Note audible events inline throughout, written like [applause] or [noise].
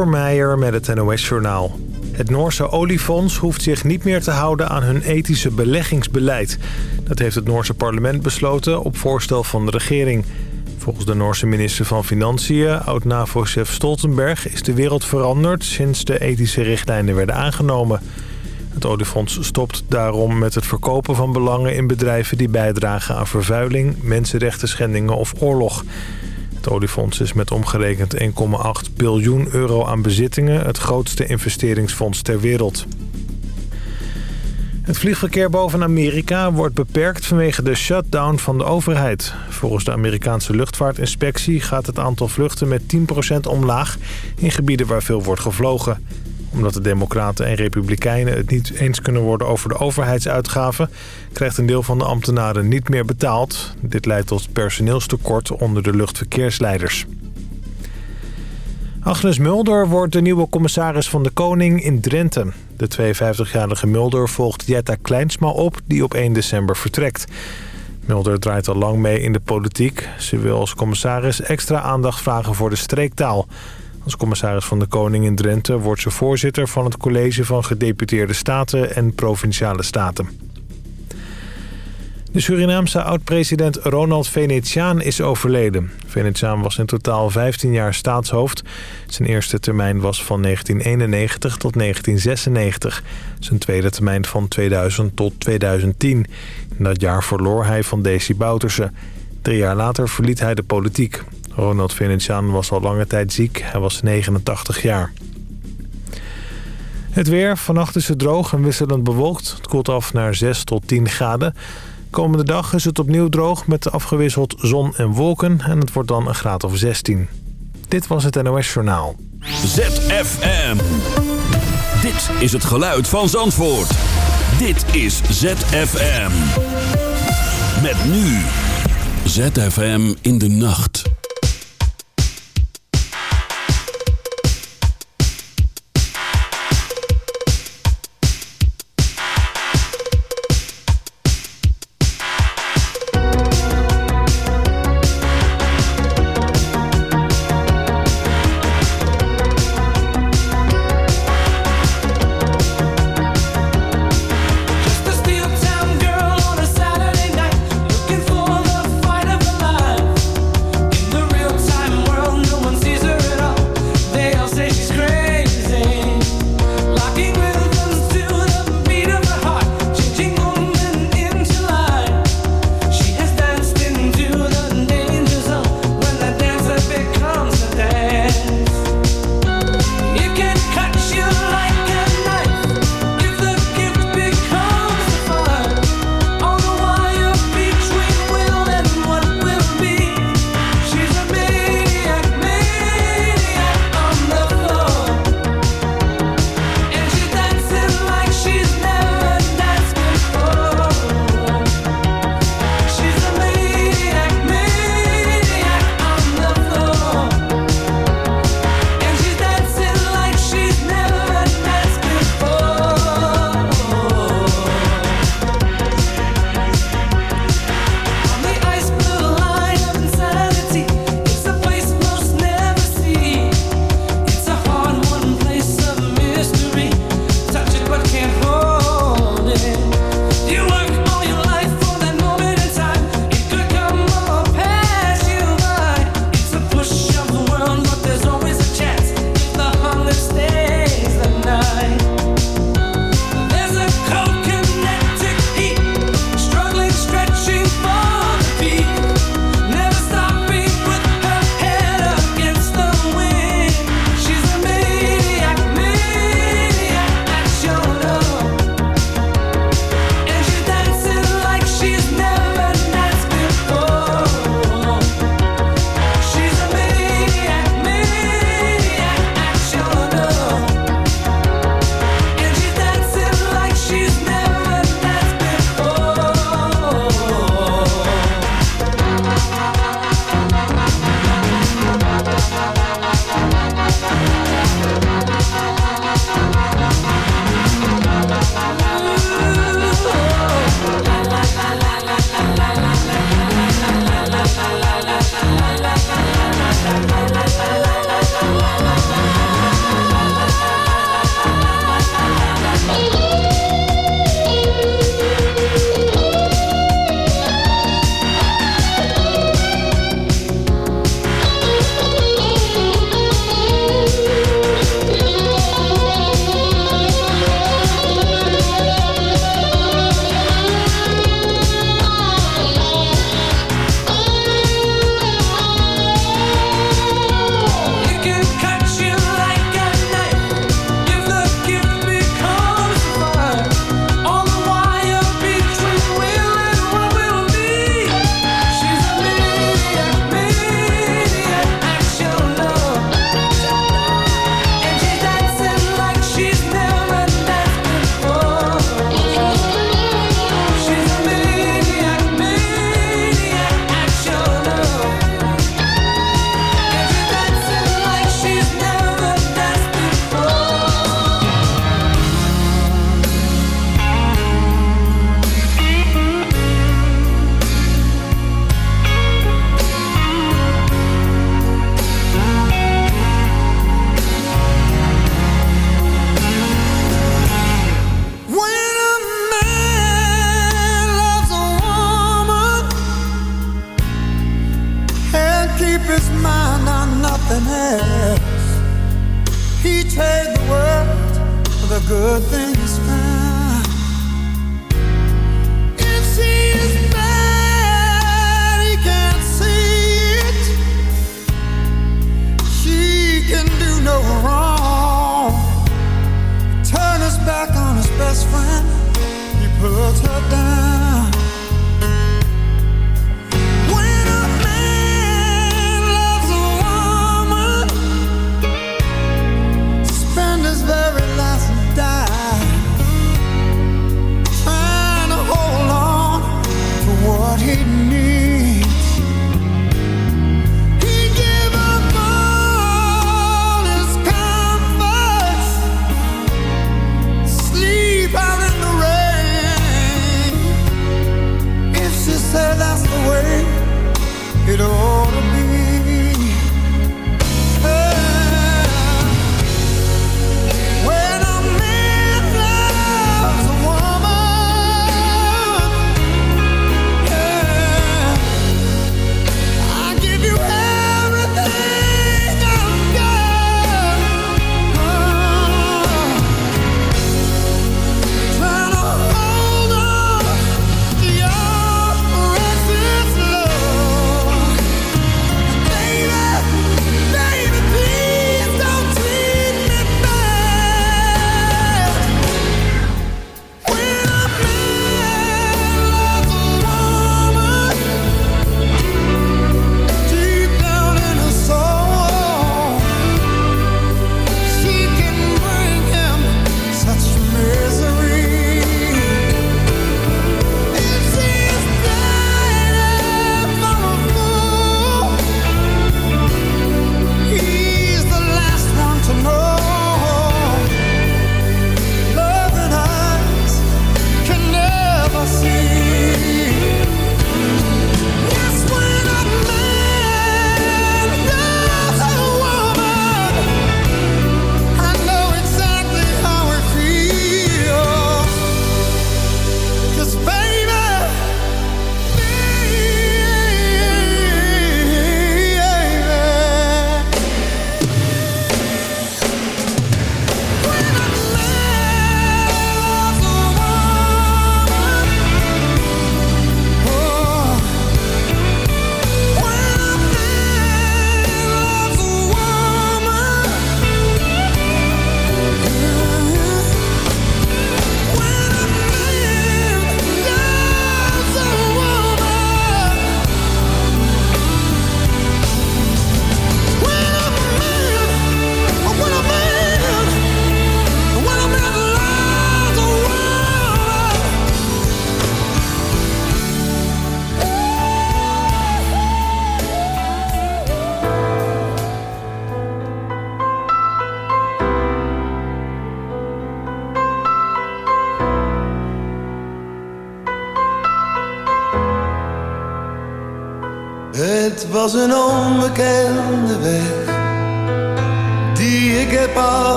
Meijer met het NOS-journaal. Het Noorse oliefonds hoeft zich niet meer te houden aan hun ethische beleggingsbeleid. Dat heeft het Noorse parlement besloten op voorstel van de regering. Volgens de Noorse minister van Financiën, oud-NAVO-chef Stoltenberg... is de wereld veranderd sinds de ethische richtlijnen werden aangenomen. Het oliefonds stopt daarom met het verkopen van belangen in bedrijven... die bijdragen aan vervuiling, mensenrechten schendingen of oorlog... Het oliefonds is met omgerekend 1,8 biljoen euro aan bezittingen... het grootste investeringsfonds ter wereld. Het vliegverkeer boven Amerika wordt beperkt vanwege de shutdown van de overheid. Volgens de Amerikaanse luchtvaartinspectie gaat het aantal vluchten met 10% omlaag... in gebieden waar veel wordt gevlogen omdat de democraten en republikeinen het niet eens kunnen worden over de overheidsuitgaven... krijgt een deel van de ambtenaren niet meer betaald. Dit leidt tot personeelstekort onder de luchtverkeersleiders. Agnes Mulder wordt de nieuwe commissaris van de Koning in Drenthe. De 52-jarige Mulder volgt Jetta Kleinsma op, die op 1 december vertrekt. Mulder draait al lang mee in de politiek. Ze wil als commissaris extra aandacht vragen voor de streektaal... Als commissaris van de Koning in Drenthe wordt ze voorzitter van het college van gedeputeerde staten en provinciale staten. De Surinaamse oud-president Ronald Venetiaan is overleden. Venetiaan was in totaal 15 jaar staatshoofd. Zijn eerste termijn was van 1991 tot 1996. Zijn tweede termijn van 2000 tot 2010. In dat jaar verloor hij van Desi Bouterse. Drie jaar later verliet hij de politiek. Ronald Venetiaan was al lange tijd ziek. Hij was 89 jaar. Het weer. Vannacht is het droog en wisselend bewolkt. Het koelt af naar 6 tot 10 graden. Komende dag is het opnieuw droog met afgewisseld zon en wolken. En het wordt dan een graad of 16. Dit was het NOS Journaal. ZFM. Dit is het geluid van Zandvoort. Dit is ZFM. Met nu. ZFM in de nacht.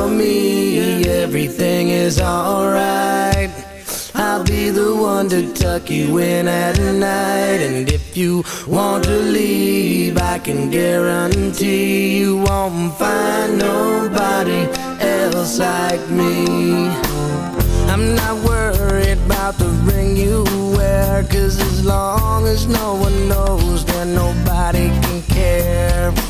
follow me, everything is alright. I'll be the one to tuck you in at night. And if you want to leave, I can guarantee you won't find nobody else like me. I'm not worried about the ring you wear Cause as long as no one knows Then nobody can care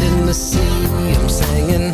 in the sea. I'm singing,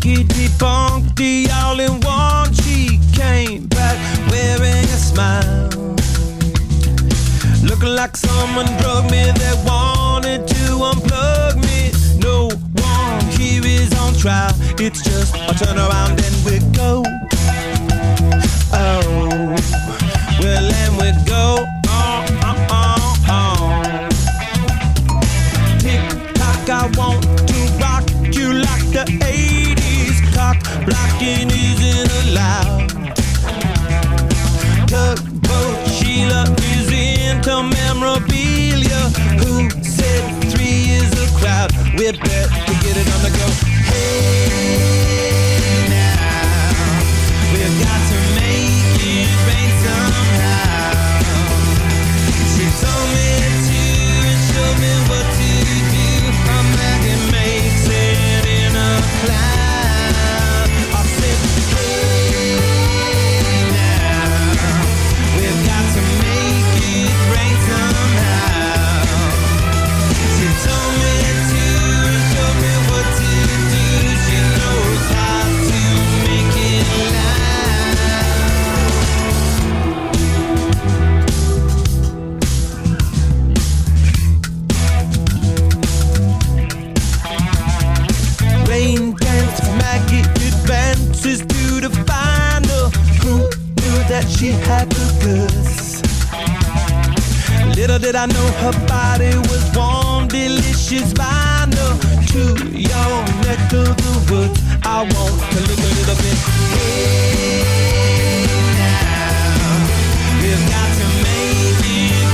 blankety bonky, all in one. She came back wearing a smile. Looking like someone drugged me that wanted to unplug me. No one here is on trial. It's just a turnaround and we go. We're bet to get it on the go. she had the goods. Little did I know her body was warm, delicious vinyl to your neck of the woods. I want to look a little bit. Hey now, we've got to make it.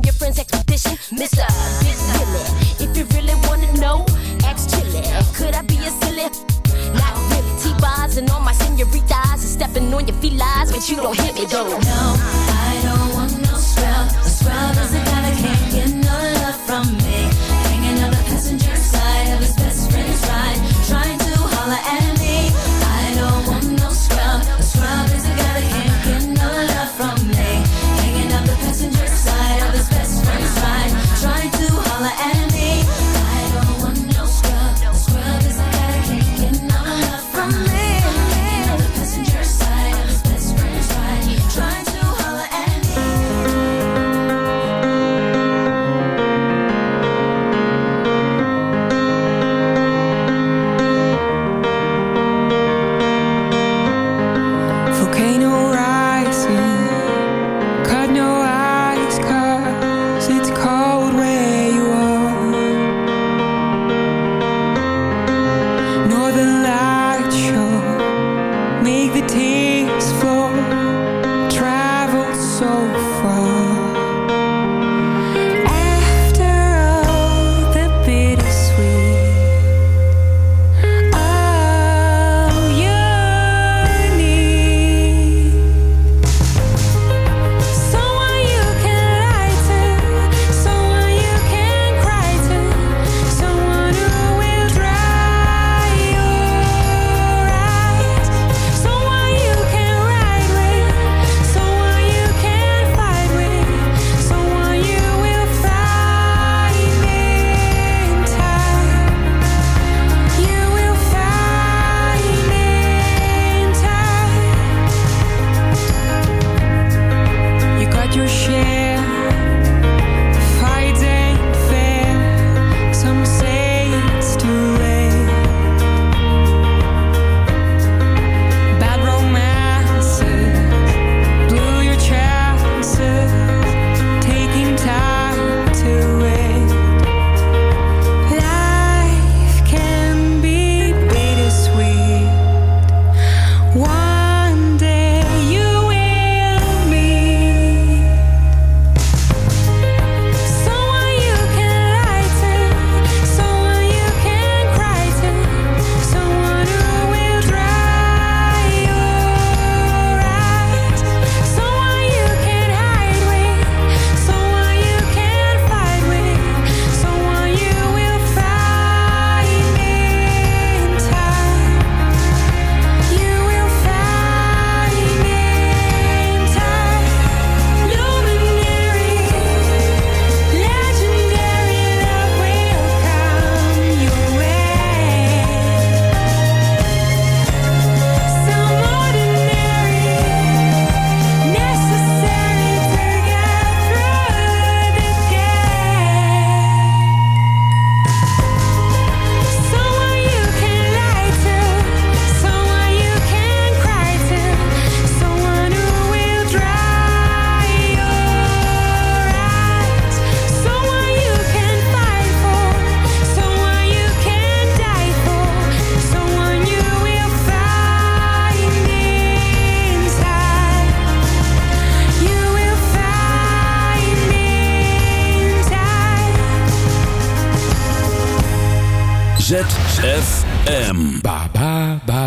And all my senoritas and stepping on your felines, but you don't hit me though. No, I don't want no scrub. Scrub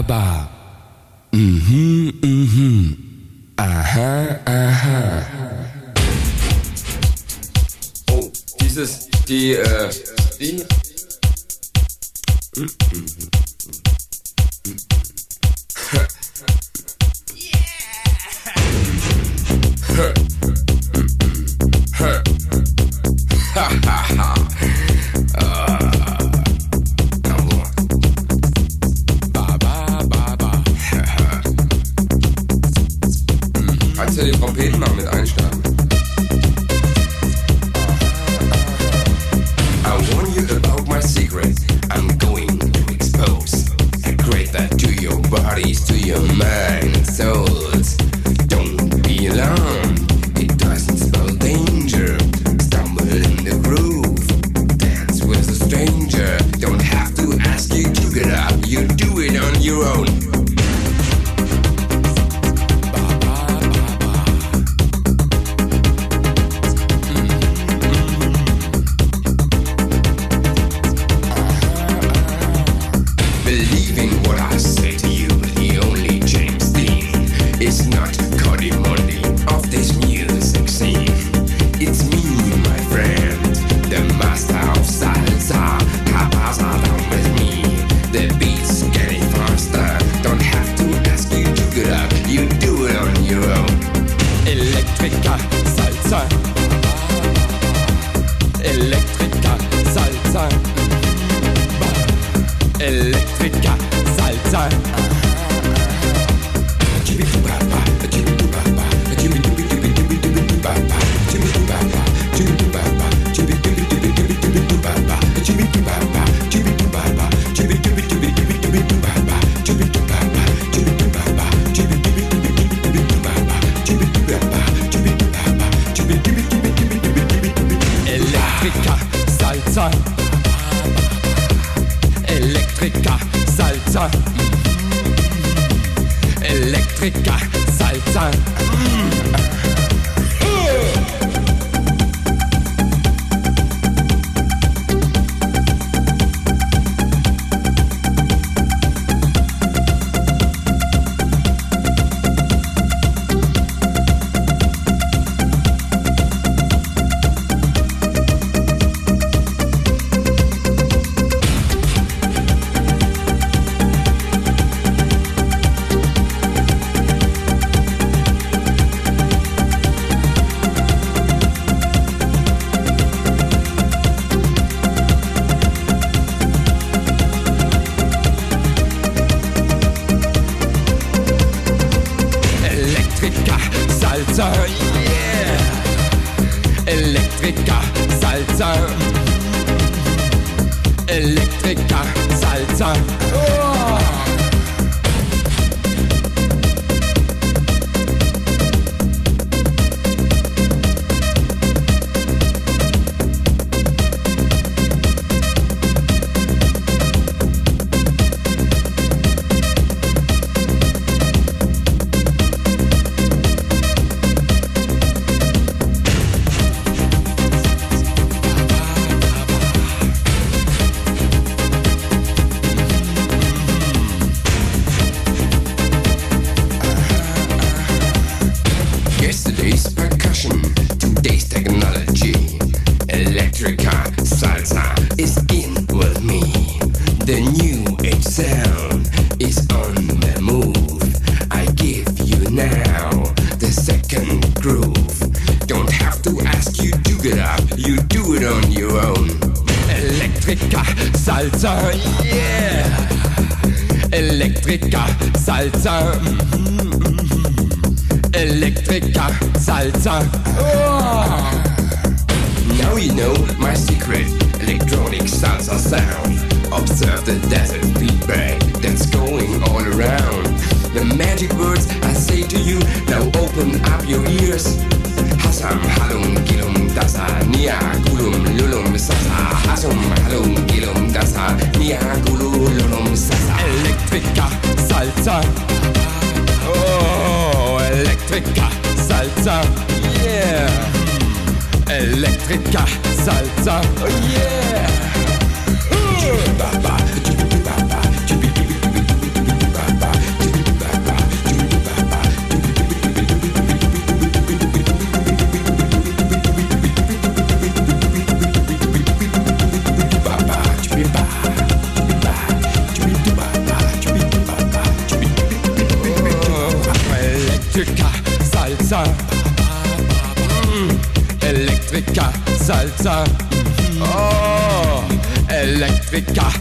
Baba. Mhm, mhm. Aha, aha. Oh, dieses, die, äh, die. Mhm, mhm, mhm. [laughs] yeah! [laughs] the desert feedback that's going all around. The magic words I say to you, now open up your ears. Hasam, halum, gilum, dasa, nia, gulum, lulum, sasa. Hasam halum, gilum, dasa, nia, gulu, lulum, sasa. Elektrika, salsa. Oh, elektrika, salsa. Yeah. Elektrika, salsa. Oh, yeah. vecka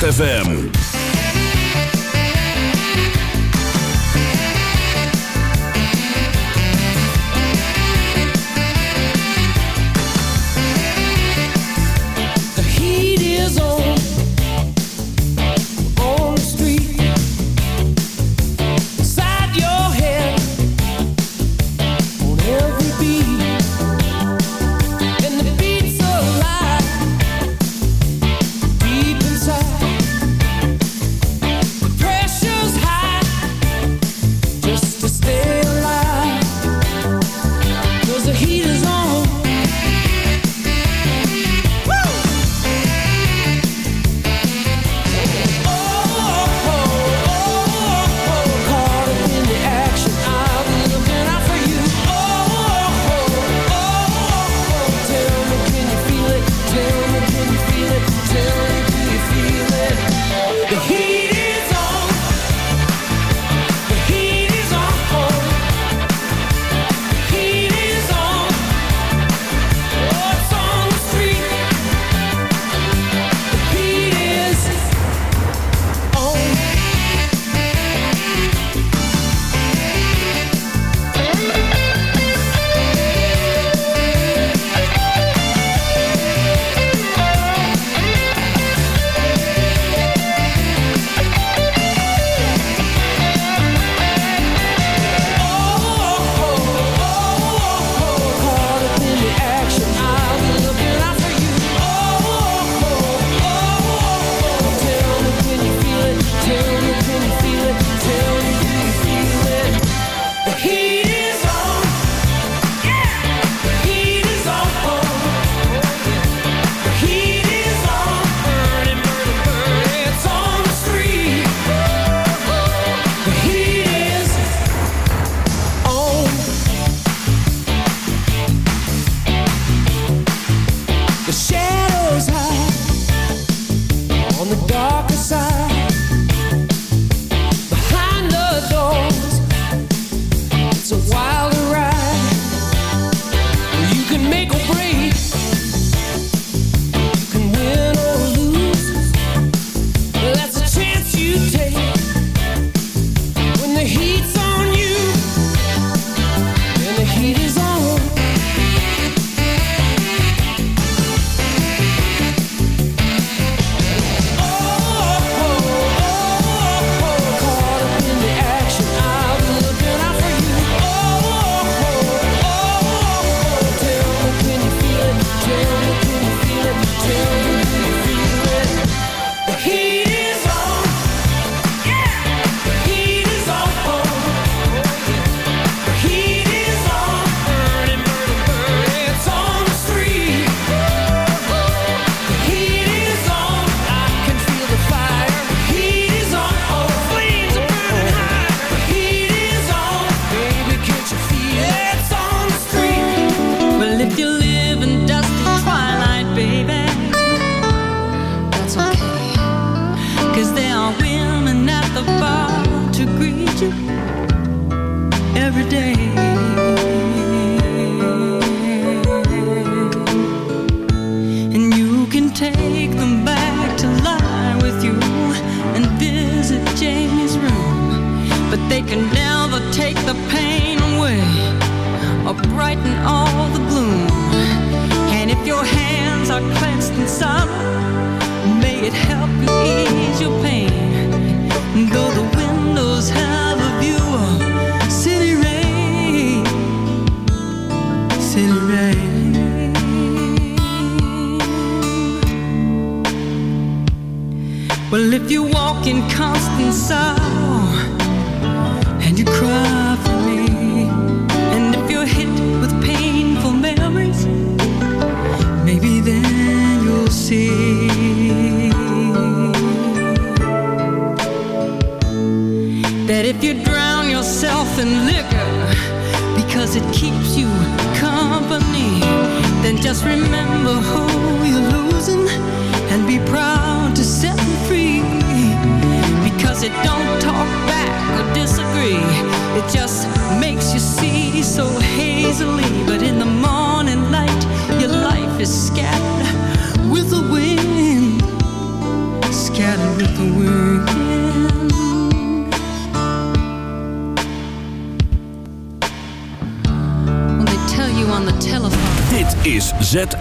Hit FM.